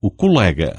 o colega.